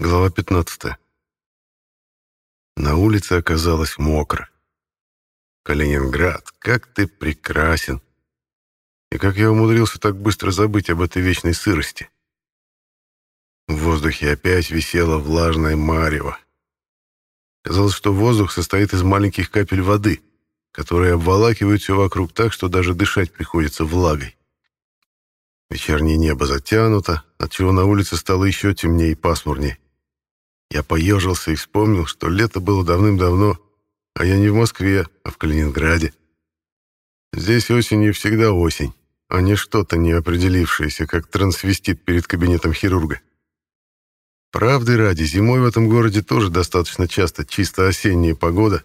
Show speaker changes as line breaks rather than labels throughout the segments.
Глава 15. На улице оказалось мокро. Калининград, как ты прекрасен. И как я умудрился так быстро забыть об этой вечной сырости. В воздухе опять висела влажная марево. Казалось, что воздух состоит из маленьких капель воды, которые обволакивают все вокруг так, что даже дышать приходится влагой. Вечернее небо затянуто, отчего на улице стало еще темнее и пасмурнее. Я поежился и вспомнил, что лето было давным-давно, а я не в Москве, а в Калининграде. Здесь осенью всегда осень, а не что-то неопределившееся, как трансвестит перед кабинетом хирурга. Правды ради, зимой в этом городе тоже достаточно часто чисто осенняя погода,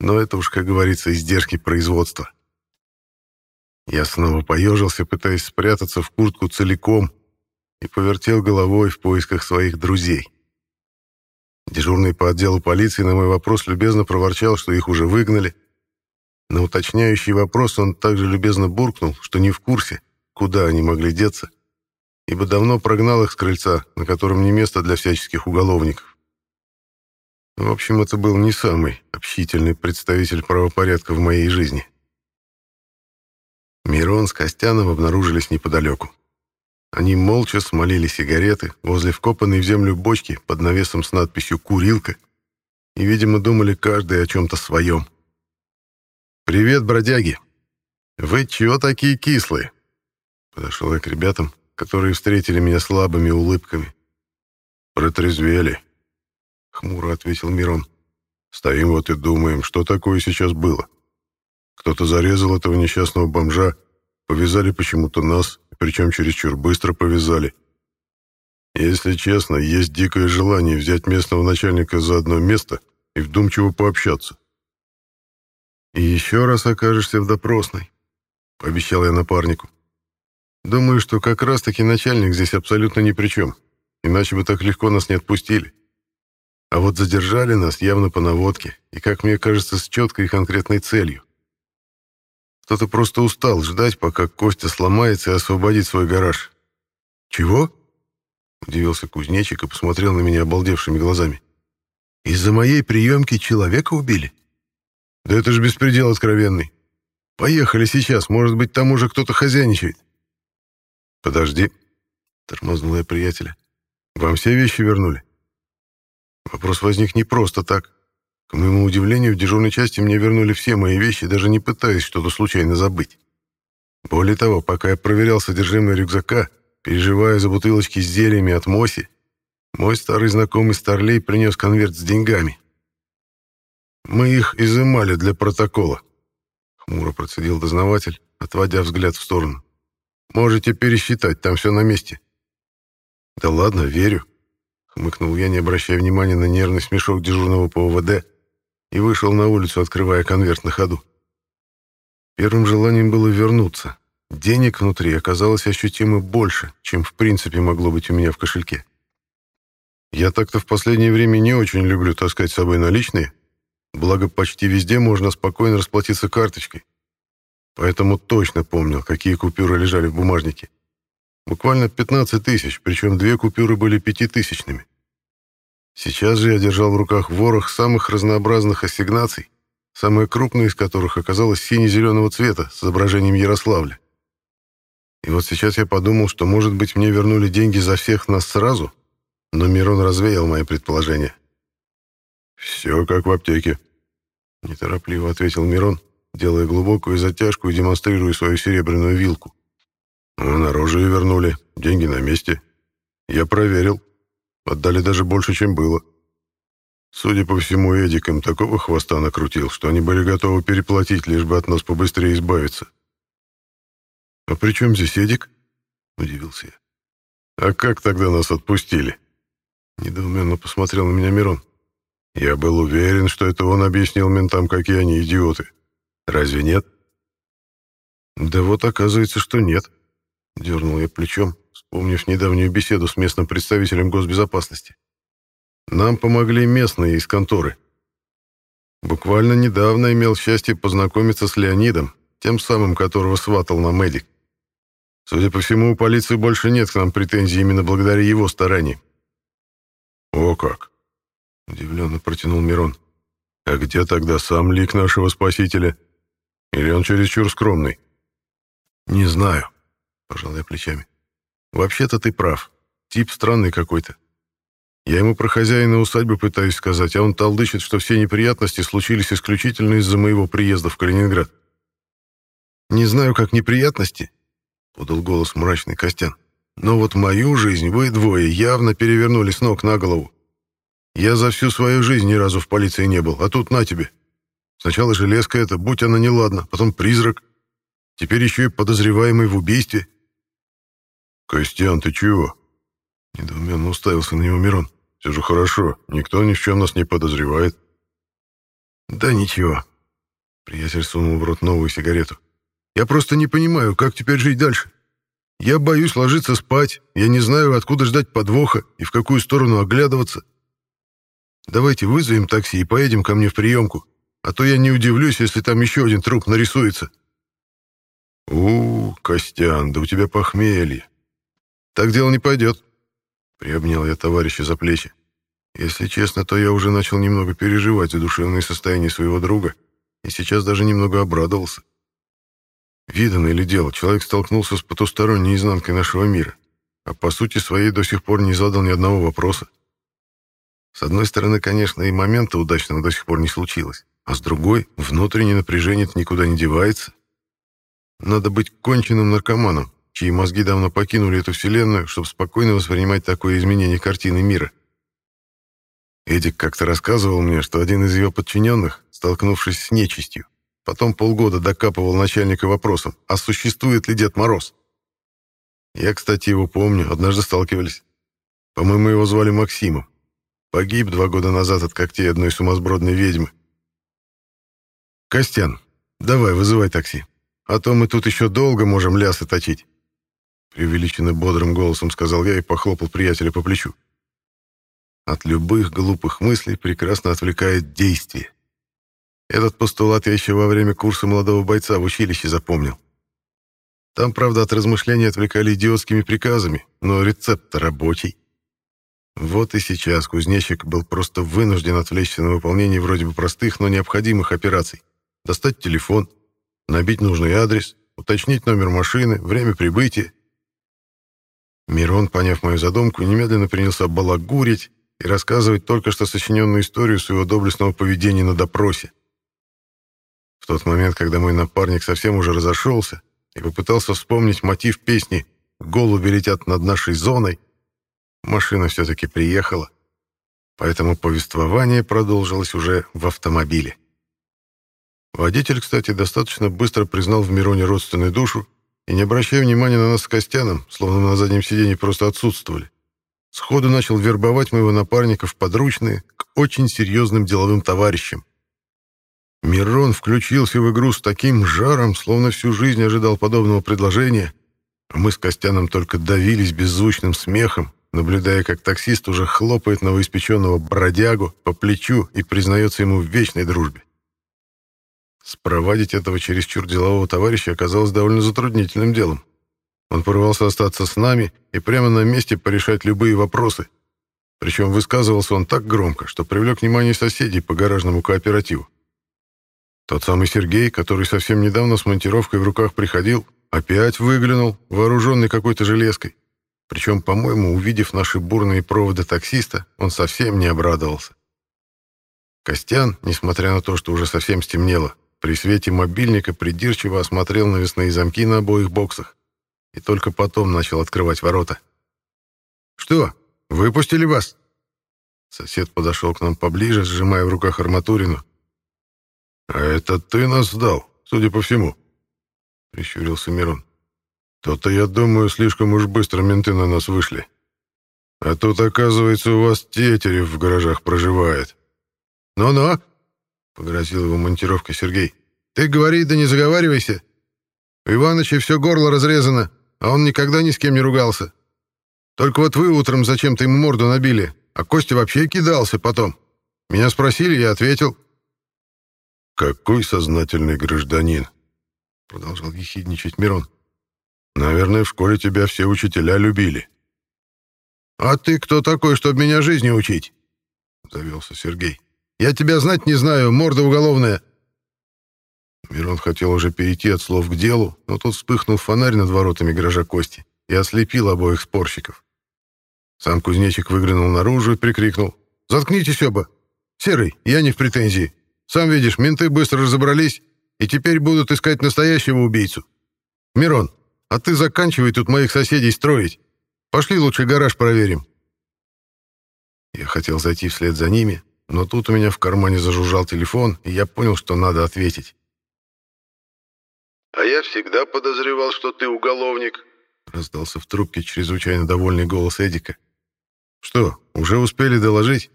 но это уж, как говорится, издержки производства. Я снова поежился, пытаясь спрятаться в куртку целиком, и повертел головой в поисках своих друзей. Дежурный по отделу полиции на мой вопрос любезно проворчал, что их уже выгнали. На уточняющий вопрос он также любезно буркнул, что не в курсе, куда они могли деться, ибо давно прогнал их с крыльца, на котором не место для всяческих уголовников. В общем, это был не самый общительный представитель правопорядка в моей жизни. Мирон с Костяном обнаружились неподалеку. Они молча смолили сигареты возле вкопанной в землю бочки под навесом с надписью «Курилка» и, видимо, думали каждый о чем-то своем. «Привет, бродяги! Вы чего такие кислые?» Подошел я к ребятам, которые встретили меня слабыми улыбками. «Протрезвели», — хмуро ответил Мирон. «Стоим вот и думаем, что такое сейчас было. Кто-то зарезал этого несчастного бомжа, повязали почему-то нас, причем чересчур быстро повязали. Если честно, есть дикое желание взять местного начальника за одно место и вдумчиво пообщаться. «И еще раз окажешься в допросной», — пообещал я напарнику. «Думаю, что как раз-таки начальник здесь абсолютно ни при чем, иначе бы так легко нас не отпустили. А вот задержали нас явно по наводке и, как мне кажется, с четкой и конкретной целью. Кто-то просто устал ждать, пока Костя сломается и освободит свой гараж. «Чего?» — удивился кузнечик и посмотрел на меня обалдевшими глазами. «Из-за моей приемки человека убили?» «Да это же беспредел откровенный. Поехали сейчас, может быть, там уже кто-то хозяйничает». «Подожди», — тормознул я приятеля. «Вам все вещи вернули?» Вопрос возник не просто так. К моему удивлению, в дежурной части мне вернули все мои вещи, даже не пытаясь что-то случайно забыть. Более того, пока я проверял содержимое рюкзака, переживая за бутылочки с зельями от Моси, мой старый знакомый Старлей принес конверт с деньгами. «Мы их изымали для протокола», — хмуро процедил дознаватель, отводя взгляд в сторону. «Можете пересчитать, там все на месте». «Да ладно, верю», — хмыкнул я, не обращая внимания на нервный смешок дежурного по ОВД, и вышел на улицу, открывая конверт на ходу. Первым желанием было вернуться. Денег внутри оказалось ощутимо больше, чем в принципе могло быть у меня в кошельке. Я так-то в последнее время не очень люблю таскать с собой наличные, благо почти везде можно спокойно расплатиться карточкой. Поэтому точно помнил, какие купюры лежали в бумажнике. Буквально 15 тысяч, причем две купюры были пятитысячными. Сейчас же я держал в руках ворох самых разнообразных ассигнаций, самая крупная из которых оказалась сине-зеленого цвета с изображением Ярославля. И вот сейчас я подумал, что, может быть, мне вернули деньги за всех нас сразу, но Мирон развеял мои предположения. «Все как в аптеке», — неторопливо ответил Мирон, делая глубокую затяжку и демонстрируя свою серебряную вилку. «Вон оружие вернули, деньги на месте. Я проверил, Отдали даже больше, чем было. Судя по всему, Эдик им такого хвоста накрутил, что они были готовы переплатить, лишь бы от нас побыстрее избавиться. «А при чем здесь Эдик?» — удивился я. «А как тогда нас отпустили?» Недоуменно посмотрел на меня Мирон. «Я был уверен, что это он объяснил ментам, какие они идиоты. Разве нет?» «Да вот оказывается, что нет», — дернул я плечом, вспомнив недавнюю беседу с местным представителем госбезопасности. Нам помогли местные из конторы. Буквально недавно имел счастье познакомиться с Леонидом, тем самым, которого сватал на Эдик. Судя по всему, у полиции больше нет к нам претензий именно благодаря его стараниям. О как! Удивленно протянул Мирон. А где тогда сам лик нашего спасителя? Или он чересчур скромный? Не знаю, пожал я плечами. Вообще-то ты прав. Тип странный какой-то. Я ему про хозяина усадьбы пытаюсь сказать, а он толдычит, что все неприятности случились исключительно из-за моего приезда в Калининград. «Не знаю, как неприятности», — подал голос мрачный Костян. «Но вот мою жизнь вы двое явно перевернули с ног на голову. Я за всю свою жизнь ни разу в полиции не был, а тут на тебе. Сначала железка это, будь она неладна, потом призрак. Теперь еще и подозреваемый в убийстве». «Костян, ты чего?» Недоуменно уставился на него Мирон. «Все же хорошо, никто ни в чем нас не подозревает». «Да ничего». Приятель сунул в рот новую сигарету. Я просто не понимаю, как теперь жить дальше. Я боюсь ложиться спать, я не знаю, откуда ждать подвоха и в какую сторону оглядываться. Давайте вызовем такси и поедем ко мне в приемку, а то я не удивлюсь, если там еще один труп нарисуется. у, -у Костян, да у тебя похмелье. Так дело не пойдет. Приобнял я товарища за плечи. Если честно, то я уже начал немного переживать за душевное состояние своего друга и сейчас даже немного обрадовался. Видано ли дело, человек столкнулся с потусторонней изнанкой нашего мира, а по сути своей до сих пор не задал ни одного вопроса. С одной стороны, конечно, и момента удачного до сих пор не случилось, а с другой, внутреннее напряжение никуда не девается. Надо быть конченным наркоманом, чьи мозги давно покинули эту вселенную, чтобы спокойно воспринимать такое изменение картины мира. Эдик как-то рассказывал мне, что один из его подчиненных, столкнувшись с нечистью, Потом полгода докапывал начальника вопросом, а существует ли Дед Мороз. Я, кстати, его помню, однажды сталкивались. По-моему, его звали Максимом. Погиб два года назад от когтей одной сумасбродной ведьмы. «Костян, давай, вызывай такси. А то мы тут еще долго можем лясы точить». Преувеличенно бодрым голосом сказал я и похлопал приятеля по плечу. От любых глупых мыслей прекрасно отвлекает действие. Этот постулат я еще во время курса молодого бойца в училище запомнил. Там, правда, от размышлений отвлекали идиотскими приказами, но рецепт рабочий. Вот и сейчас кузнечик был просто вынужден отвлечься на выполнение вроде бы простых, но необходимых операций. Достать телефон, набить нужный адрес, уточнить номер машины, время прибытия. Мирон, поняв мою задумку, немедленно принялся балагурить и рассказывать только что сочиненную историю своего доблестного поведения на допросе. В тот момент, когда мой напарник совсем уже разошелся и попытался вспомнить мотив песни «Голуби летят над нашей зоной», машина все-таки приехала, поэтому повествование продолжилось уже в автомобиле. Водитель, кстати, достаточно быстро признал в Мироне родственную душу и, не обращая внимания на нас с Костяном, словно на заднем сиденье просто отсутствовали, сходу начал вербовать моего напарника в подручные к очень серьезным деловым товарищам. Мирон включился в игру с таким жаром, словно всю жизнь ожидал подобного предложения, а мы с Костяном только давились беззвучным смехом, наблюдая, как таксист уже хлопает новоиспеченного бродягу по плечу и признается ему в вечной дружбе. Спровадить этого чересчур делового товарища оказалось довольно затруднительным делом. Он порывался остаться с нами и прямо на месте порешать любые вопросы. Причем высказывался он так громко, что привлек внимание соседей по гаражному кооперативу. Тот самый Сергей, который совсем недавно с монтировкой в руках приходил, опять выглянул, вооруженный какой-то железкой. Причем, по-моему, увидев наши бурные проводы таксиста, он совсем не обрадовался. Костян, несмотря на то, что уже совсем стемнело, при свете мобильника придирчиво осмотрел навесные замки на обоих боксах и только потом начал открывать ворота. «Что, выпустили вас?» Сосед подошел к нам поближе, сжимая в руках арматурину, «А это ты нас сдал, судя по всему», — прищурился Мирон. «То-то, я думаю, слишком уж быстро менты на нас вышли. А тут, оказывается, у вас тетерев в гаражах проживает». «Ну-ну», — погрозил его монтировка Сергей. «Ты говори, да не заговаривайся. У Иваныча все горло разрезано, а он никогда ни с кем не ругался. Только вот вы утром зачем-то ему морду набили, а Костя вообще кидался потом. Меня спросили, я ответил. «Какой сознательный гражданин!» Продолжал ехидничать Мирон. «Наверное, в школе тебя все учителя любили». «А ты кто такой, чтобы меня жизни учить?» завелся Сергей. «Я тебя знать не знаю, морда уголовная!» Мирон хотел уже перейти от слов к делу, но тут вспыхнул фонарь над воротами гаража Кости и ослепил обоих спорщиков. Сам кузнечик выглянул наружу и прикрикнул. «Заткнитесь оба! Серый, я не в претензии. Сам видишь, менты быстро разобрались и теперь будут искать настоящего убийцу. Мирон, а ты заканчивай тут моих соседей строить. Пошли лучше гараж проверим». Я хотел зайти вслед за ними, но тут у меня в кармане зажужжал телефон, и я понял, что надо ответить.
«А я всегда подозревал, что ты уголовник», —
раздался в трубке чрезвычайно довольный голос Эдика. «Что, уже успели доложить?»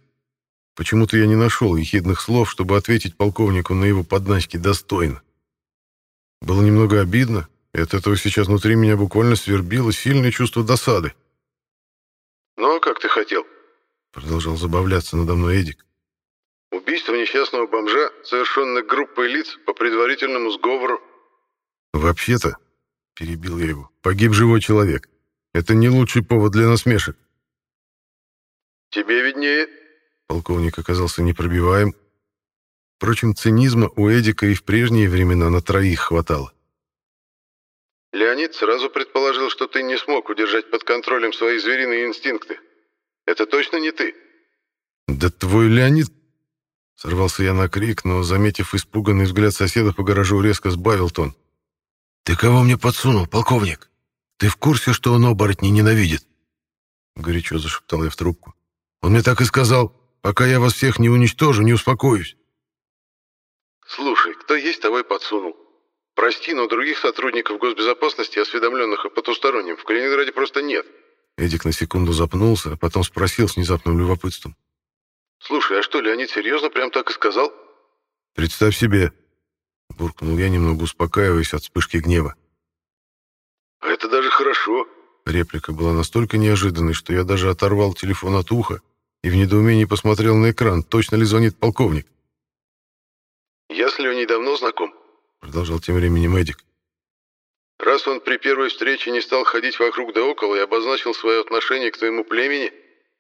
Почему-то я не нашел ехидных слов, чтобы ответить полковнику на его подначки достойно. Было немного обидно, и от этого сейчас внутри меня буквально свербило сильное чувство досады.
«Ну, а как ты хотел?»
— продолжал забавляться надо мной Эдик.
«Убийство несчастного бомжа, совершенное группой лиц по предварительному сговору».
«Вообще-то», — перебил я его, — «погиб живой человек. Это не лучший повод для насмешек».
«Тебе виднее»,
Полковник оказался непробиваем. Впрочем, цинизма у Эдика и в прежние времена на троих хватало.
«Леонид сразу предположил, что ты не смог удержать под контролем свои звериные инстинкты. Это точно не ты?»
«Да твой Леонид...» Сорвался я на крик, но, заметив испуганный взгляд соседа по гаражу, резко сбавил тон. «Ты кого мне подсунул, полковник? Ты в курсе, что он оборотней ненавидит?» Горячо зашептал я в трубку. «Он мне так и сказал. Пока я вас всех не уничтожу, не успокоюсь.
Слушай, кто есть, того и подсунул. Прости, но других сотрудников госбезопасности, осведомленных о потустороннем, в Калининграде просто нет.
Эдик на секунду запнулся, а потом спросил с внезапным любопытством.
Слушай, а что, Леонид серьезно прям так и сказал?
Представь себе. Буркнул я, немного успокаиваясь от вспышки гнева.
А это даже хорошо.
Реплика была настолько неожиданной, что я даже оторвал телефон от уха и в недоумении посмотрел на экран, точно ли звонит полковник.
«Я с Леней давно знаком», —
продолжал тем временем Эдик.
«Раз он при первой встрече не стал ходить вокруг да около и обозначил свое отношение к твоему племени,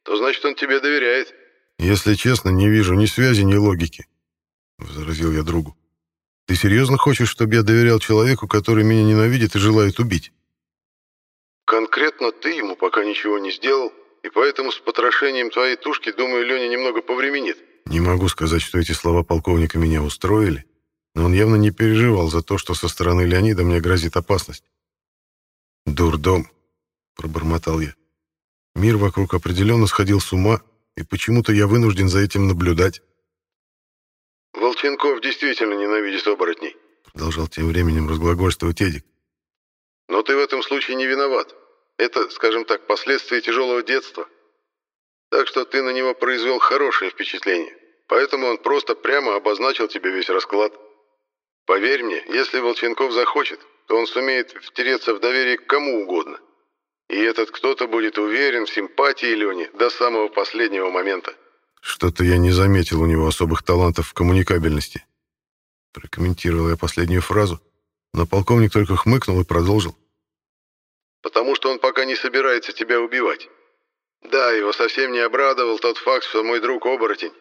то значит, он тебе доверяет».
«Если честно, не вижу ни связи, ни логики», — возразил я другу. «Ты серьезно хочешь, чтобы я доверял человеку, который меня ненавидит и желает убить?»
«Конкретно ты ему пока ничего не сделал, и поэтому с потрошением твоей тушки, думаю, Леня немного повременит».
Не могу сказать, что эти слова полковника меня устроили, но он явно не переживал за то, что со стороны Леонида мне грозит опасность. «Дурдом», — пробормотал я. Мир вокруг определенно сходил с ума, и почему-то я вынужден за этим наблюдать.
«Волченков действительно ненавидит оборотней», —
продолжал тем временем разглагольствовать Эдик.
«Но ты в этом случае не виноват. Это, скажем так, последствия тяжелого детства. Так что ты на него произвел хорошее впечатление. Поэтому он просто прямо обозначил тебе весь расклад. Поверь мне, если Волченков захочет, то он сумеет втереться в доверие к кому угодно. И этот кто-то будет уверен в симпатии Лени до самого последнего момента.
Что-то я не заметил у него особых талантов в коммуникабельности. Прокомментировал я последнюю фразу, но полковник только хмыкнул и продолжил
потому что он пока не собирается тебя убивать. Да, его совсем не обрадовал тот факт, что мой друг оборотень.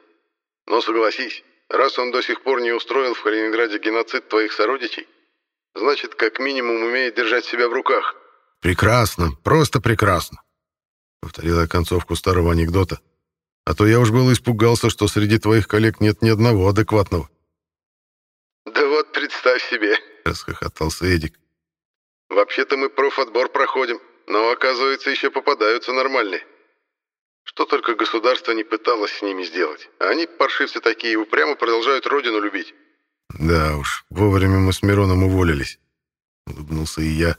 Но согласись, раз он до сих пор не устроил в Калининграде геноцид твоих сородичей, значит, как минимум умеет держать себя в руках.
Прекрасно, просто прекрасно. Повторила я концовку старого анекдота. А то я уж было испугался, что среди твоих коллег нет ни одного адекватного.
Да вот представь себе,
расхохотался Эдик.
Вообще-то мы профотбор проходим, но оказывается еще попадаются нормальные. Что только государство не пыталось с ними сделать. А они, паршивцы такие, упрямо продолжают родину любить.
Да уж, вовремя мы с Мироном уволились. Улыбнулся и я.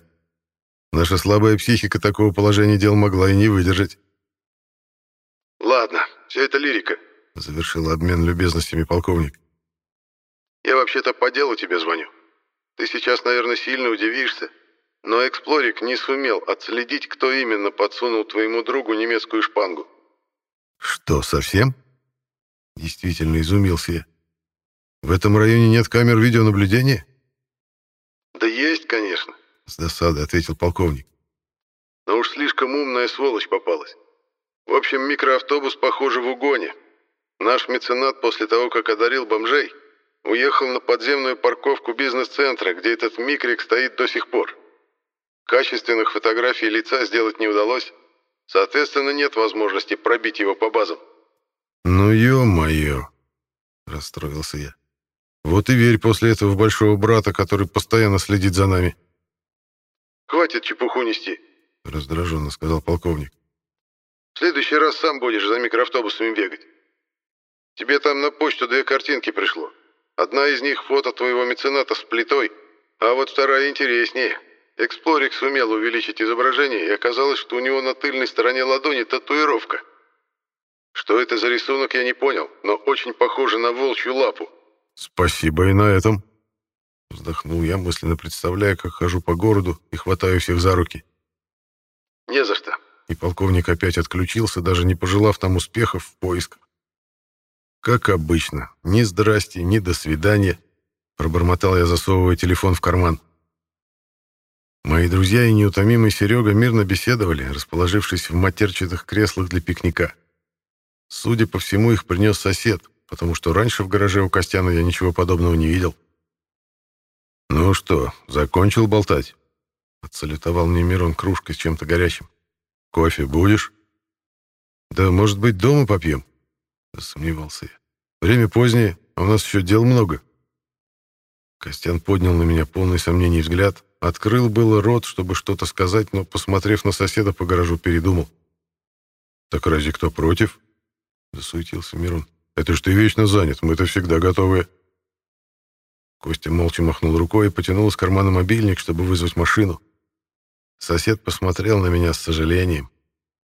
Наша слабая психика такого положения дел могла и не выдержать.
Ладно, все это лирика.
Завершил обмен любезностями полковник.
Я вообще-то по делу тебе звоню. Ты сейчас, наверное, сильно удивишься, но Эксплорик не сумел отследить, кто именно подсунул твоему другу немецкую шпангу.
Что, совсем? Действительно изумился я. В этом районе нет камер видеонаблюдения?
Да есть, конечно,
с досадой ответил полковник.
Но уж слишком умная сволочь попалась. В общем, микроавтобус, похоже, в угоне. Наш меценат после того, как одарил бомжей, уехал на подземную парковку бизнес-центра, где этот микрик стоит до сих пор. Качественных фотографий лица сделать не удалось, соответственно, нет возможности пробить его по базам.
«Ну, ё-моё!» — расстроился я. «Вот и верь после этого в большого брата, который постоянно следит за нами».
«Хватит чепуху нести», —
раздраженно сказал полковник.
«В следующий раз сам будешь за микроавтобусами бегать. Тебе там на почту две картинки пришло. Одна из них фото твоего мецената с плитой, а вот вторая интереснее. Эксплорик сумел увеличить изображение, и оказалось, что у него на тыльной стороне ладони татуировка. Что это за рисунок, я не понял, но очень похоже на волчью лапу.
«Спасибо и на этом», — вздохнул я, мысленно представляя, как хожу по городу и хватаю всех за руки.
«Не за что».
И полковник опять отключился, даже не пожелав там успехов в поисках. Как обычно, ни здрасте, ни до свидания, пробормотал я, засовывая телефон в карман. Мои друзья и неутомимый Серега мирно беседовали, расположившись в матерчатых креслах для пикника. Судя по всему, их принес сосед, потому что раньше в гараже у Костяна я ничего подобного не видел. «Ну что, закончил болтать?» — отсалютовал мне Мирон кружкой с чем-то горячим. «Кофе будешь?» «Да, может быть, дома попьем?» — засомневался я. «Время позднее, а у нас еще дел много». Костян поднял на меня полный сомнений взгляд, открыл было рот, чтобы что-то сказать, но, посмотрев на соседа по гаражу, передумал. «Так разве кто против?» — засуетился Мирон. «Это ж ты вечно занят, мы-то всегда готовы». Костя молча махнул рукой и потянул из кармана мобильник, чтобы вызвать машину. Сосед посмотрел на меня с сожалением.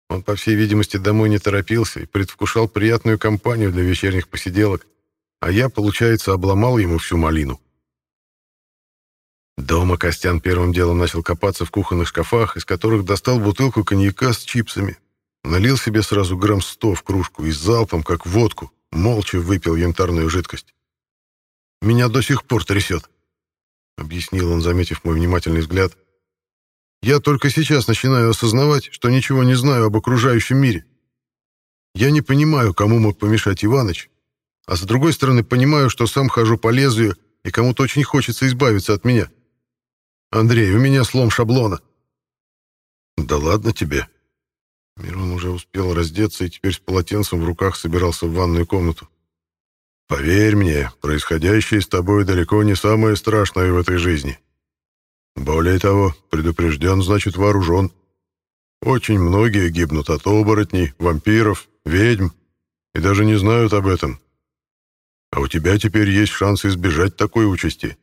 Он, по всей видимости, домой не торопился и предвкушал приятную компанию для вечерних посиделок, а я, получается, обломал ему всю малину. Дома Костян первым делом начал копаться в кухонных шкафах, из которых достал бутылку коньяка с чипсами, налил себе сразу грамм сто в кружку и залпом, как водку, молча выпил янтарную жидкость. «Меня до сих пор трясет», — объяснил он, заметив мой внимательный взгляд, я только сейчас начинаю осознавать, что ничего не знаю об окружающем мире. Я не понимаю, кому мог помешать Иваныч, а с другой стороны понимаю, что сам хожу по лезвию, и кому-то очень хочется избавиться от меня. Андрей, у меня слом шаблона. Да ладно тебе. Мирон уже успел раздеться и теперь с полотенцем в руках собирался в ванную комнату. Поверь мне, происходящее с тобой далеко не самое страшное в этой жизни. Более того, предупрежден, значит вооружен. Очень многие гибнут от оборотней, вампиров, ведьм и даже не знают об этом. А у тебя теперь есть шанс избежать такой участи.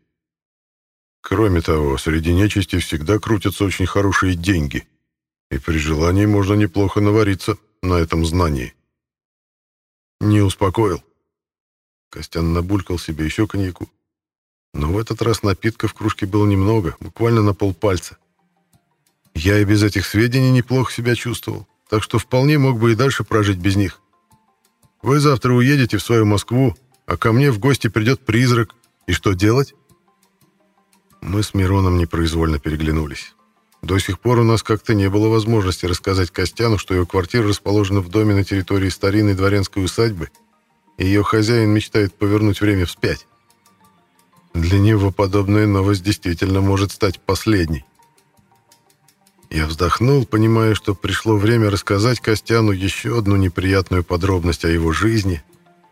Кроме того, среди нечисти всегда крутятся очень хорошие деньги, и при желании можно неплохо навариться на этом знании. Не успокоил. Костян набулькал себе еще коньяку но в этот раз напитка в кружке было немного, буквально на полпальца. Я и без этих сведений неплохо себя чувствовал, так что вполне мог бы и дальше прожить без них. Вы завтра уедете в свою Москву, а ко мне в гости придет призрак. И что делать? Мы с Мироном непроизвольно переглянулись. До сих пор у нас как-то не было возможности рассказать Костяну, что его квартира расположена в доме на территории старинной дворянской усадьбы, ее хозяин мечтает повернуть время вспять. Для него подобная новость действительно может стать последней. Я вздохнул, понимая, что пришло время рассказать Костяну еще одну неприятную подробность о его жизни,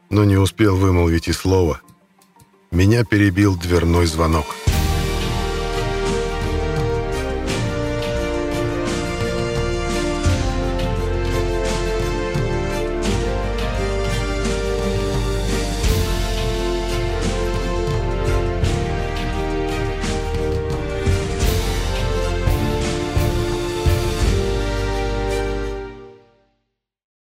но не успел вымолвить и слова. Меня перебил дверной звонок.